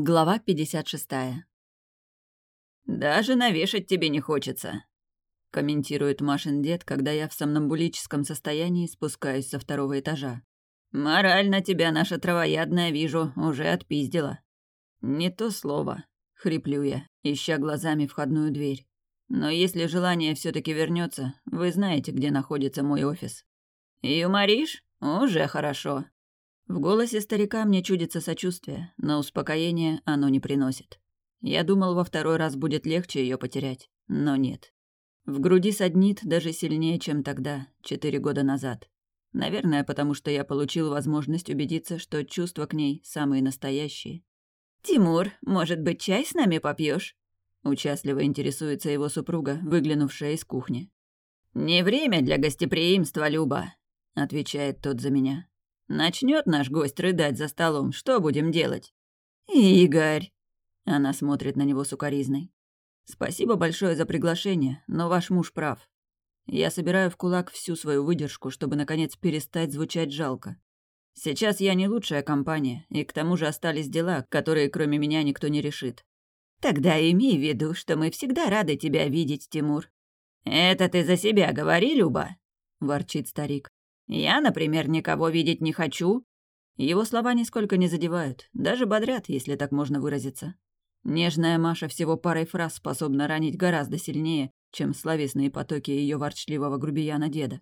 Глава 56. «Даже навешать тебе не хочется», — комментирует Машин дед, когда я в сомнамбулическом состоянии спускаюсь со второго этажа. «Морально тебя наша травоядная, вижу, уже отпиздила». «Не то слово», — хриплю я, ища глазами входную дверь. «Но если желание все таки вернется, вы знаете, где находится мой офис». «Юморишь? Уже хорошо», в голосе старика мне чудится сочувствие, но успокоение оно не приносит. Я думал, во второй раз будет легче ее потерять, но нет. В груди саднит даже сильнее, чем тогда, четыре года назад. Наверное, потому что я получил возможность убедиться, что чувства к ней самые настоящие. «Тимур, может быть, чай с нами попьешь? Участливо интересуется его супруга, выглянувшая из кухни. «Не время для гостеприимства, Люба», — отвечает тот за меня. Начнет наш гость рыдать за столом, что будем делать? Игорь. Она смотрит на него сукоризной. Спасибо большое за приглашение, но ваш муж прав. Я собираю в кулак всю свою выдержку, чтобы наконец перестать звучать жалко. Сейчас я не лучшая компания, и к тому же остались дела, которые кроме меня никто не решит. Тогда имей в виду, что мы всегда рады тебя видеть, Тимур. Это ты за себя говори, Люба, ворчит старик. Я, например, никого видеть не хочу. Его слова нисколько не задевают, даже бодрят, если так можно выразиться. Нежная Маша всего парой фраз способна ранить гораздо сильнее, чем словесные потоки ее ворчливого грубияна деда.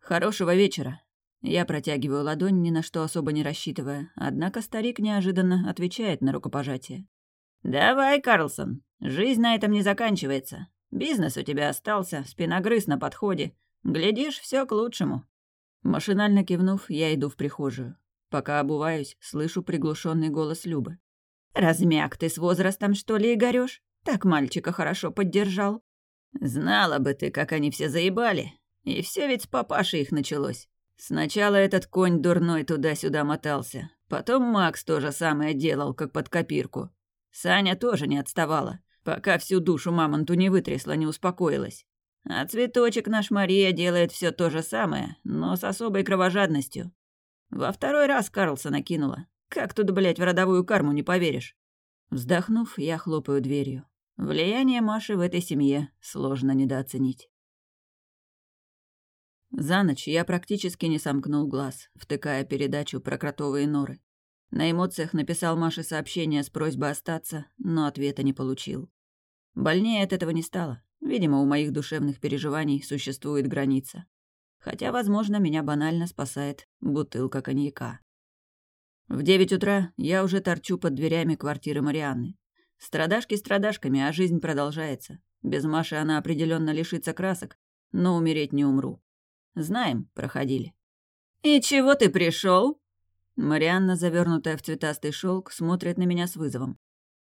«Хорошего вечера!» Я протягиваю ладонь, ни на что особо не рассчитывая, однако старик неожиданно отвечает на рукопожатие. «Давай, Карлсон, жизнь на этом не заканчивается. Бизнес у тебя остался, спиногрыз на подходе. Глядишь, все к лучшему». Машинально кивнув, я иду в прихожую. Пока обуваюсь, слышу приглушенный голос Любы. «Размяк ты с возрастом, что ли, Игорёш? Так мальчика хорошо поддержал». «Знала бы ты, как они все заебали. И все ведь с папашей их началось. Сначала этот конь дурной туда-сюда мотался. Потом Макс тоже самое делал, как под копирку. Саня тоже не отставала, пока всю душу мамонту не вытрясла, не успокоилась. А цветочек наш Мария делает все то же самое, но с особой кровожадностью. Во второй раз Карлсона кинула. Как тут, блядь, в родовую карму не поверишь? Вздохнув, я хлопаю дверью. Влияние Маши в этой семье сложно недооценить. За ночь я практически не сомкнул глаз, втыкая передачу про кротовые норы. На эмоциях написал Маше сообщение с просьбой остаться, но ответа не получил. Больнее от этого не стало. Видимо, у моих душевных переживаний существует граница. Хотя, возможно, меня банально спасает бутылка коньяка. В девять утра я уже торчу под дверями квартиры Марианны. Страдашки страдашками, а жизнь продолжается. Без Маши она определенно лишится красок, но умереть не умру. Знаем, проходили. «И чего ты пришел? Марианна, завернутая в цветастый шелк, смотрит на меня с вызовом.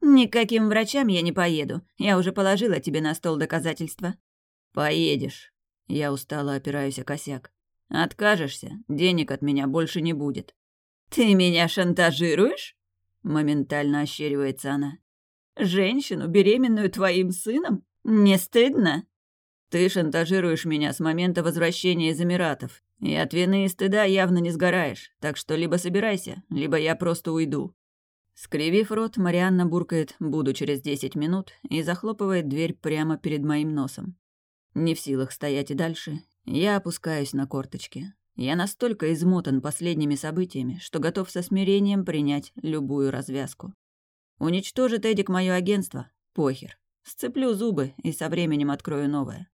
«Никаким врачам я не поеду. Я уже положила тебе на стол доказательства». «Поедешь». Я устало опираюсь о косяк. «Откажешься, денег от меня больше не будет». «Ты меня шантажируешь?» Моментально ощеривается она. «Женщину, беременную твоим сыном? Не стыдно?» «Ты шантажируешь меня с момента возвращения из Эмиратов, и от вины и стыда явно не сгораешь, так что либо собирайся, либо я просто уйду». Скривив рот, Марианна буркает «буду через десять минут» и захлопывает дверь прямо перед моим носом. Не в силах стоять и дальше, я опускаюсь на корточки. Я настолько измотан последними событиями, что готов со смирением принять любую развязку. Уничтожит Эдик мое агентство? Похер. Сцеплю зубы и со временем открою новое.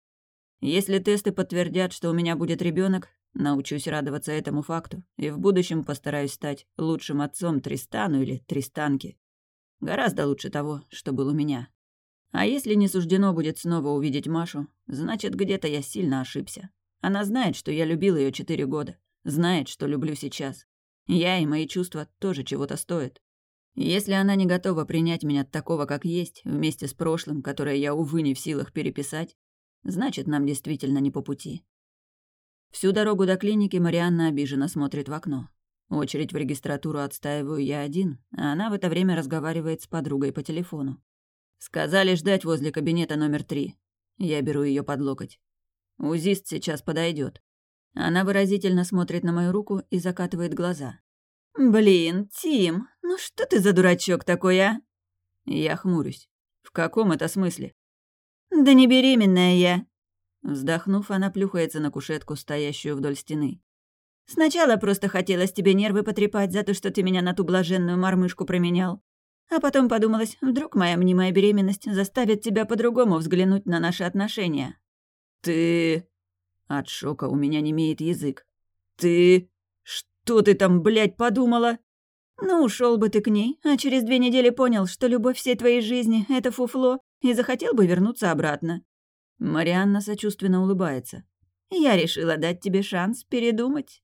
Если тесты подтвердят, что у меня будет ребенок, Научусь радоваться этому факту и в будущем постараюсь стать лучшим отцом Тристану или Тристанке. Гораздо лучше того, что был у меня. А если не суждено будет снова увидеть Машу, значит, где-то я сильно ошибся. Она знает, что я любил ее четыре года, знает, что люблю сейчас. Я и мои чувства тоже чего-то стоят. Если она не готова принять меня такого, как есть, вместе с прошлым, которое я, увы, не в силах переписать, значит, нам действительно не по пути. Всю дорогу до клиники Марианна обиженно смотрит в окно. Очередь в регистратуру отстаиваю я один, а она в это время разговаривает с подругой по телефону. Сказали ждать возле кабинета номер три. Я беру ее под локоть. Узист сейчас подойдет. Она выразительно смотрит на мою руку и закатывает глаза. «Блин, Тим, ну что ты за дурачок такой, а?» Я хмурюсь. «В каком это смысле?» «Да не беременная я». Вздохнув, она плюхается на кушетку, стоящую вдоль стены. «Сначала просто хотелось тебе нервы потрепать за то, что ты меня на ту блаженную мормышку променял. А потом подумалось, вдруг моя мнимая беременность заставит тебя по-другому взглянуть на наши отношения». «Ты...» От шока у меня не имеет язык. «Ты... что ты там, блядь, подумала?» «Ну, ушел бы ты к ней, а через две недели понял, что любовь всей твоей жизни — это фуфло, и захотел бы вернуться обратно». Марианна сочувственно улыбается. «Я решила дать тебе шанс передумать».